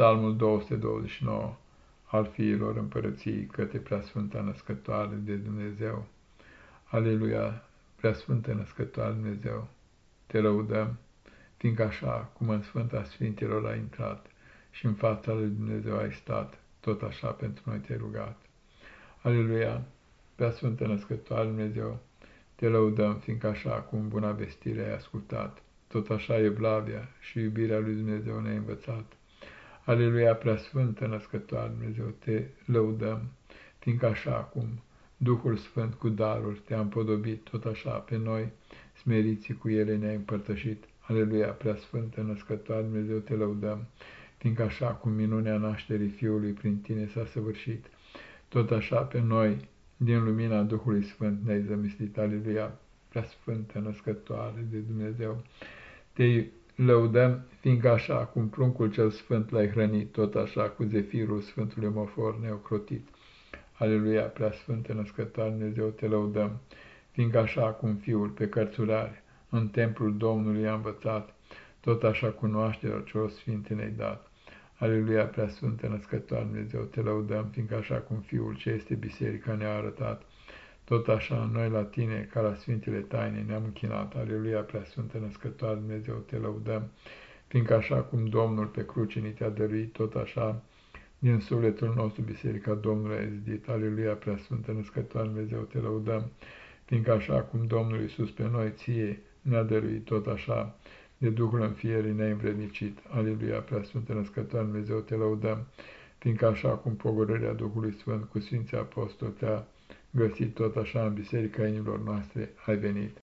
Psalmul 229 al fiilor împărăției către preasfânta născătoare de Dumnezeu. Aleluia, preasfântă născătoare Dumnezeu, te lăudăm, fiindcă așa cum în Sfânta Sfintelor ai intrat și în fața lui Dumnezeu ai stat, tot așa pentru noi te-ai rugat. Aleluia, preasfântă născătoare Dumnezeu, te lăudăm, fiindcă așa cum buna vestire ai ascultat, tot așa evlavia și iubirea lui Dumnezeu ne-ai învățat. Aleluia, preasfântă născătoare Dumnezeu, te lăudăm, fiindcă așa cum Duhul Sfânt cu daruri te-a împodobit, tot așa pe noi, smeriții cu ele ne-ai împărtășit. Aleluia, preasfântă născătoare Dumnezeu, te lăudăm, fiindcă așa cum minunea nașterii Fiului prin tine s-a săvârșit, tot așa pe noi, din lumina Duhului Sfânt, ne-ai zămislit. Aleluia, preasfântă născătoare de Dumnezeu, te lăudăm, fiindcă așa cum pruncul cel sfânt l-ai hrănit, tot așa cu zefirul Sfântului Mofor ne-au crotit. Aleluia, prea sfântă născătoare Dumnezeu, te lăudăm, fiindcă așa cum Fiul pe cărțurare în templul Domnului a învățat, tot așa cunoașterea celor sfinte ne-ai dat. Aleluia, prea sfântă născătoare Dumnezeu, te lăudăm, fiindcă așa cum Fiul ce este biserica ne-a arătat, tot așa, noi la tine, ca la Sfintele Taine, ne-am închinat. Aleluia, Preasfântă Născătoare Dumnezeu, te lăudăm, fiindcă așa cum Domnul pe cruce ni te-a dăruit, tot așa, din sufletul nostru Biserica Domnului a zidit. Aleluia, Preasfântă Născătoare Dumnezeu, te lăudăm, fiindcă așa cum Domnul Iisus pe noi, ție, ne-a dăruit, tot așa, de Duhul înfierii ne-ai învrednicit. Aleluia, Preasfântă Născătoare Dumnezeu, te lăudăm, fiindcă așa cum pogorârea Duhului Sfânt cu Sfinții Apostoli te-a găsit tot așa în biserica inimilor noastre ai venit.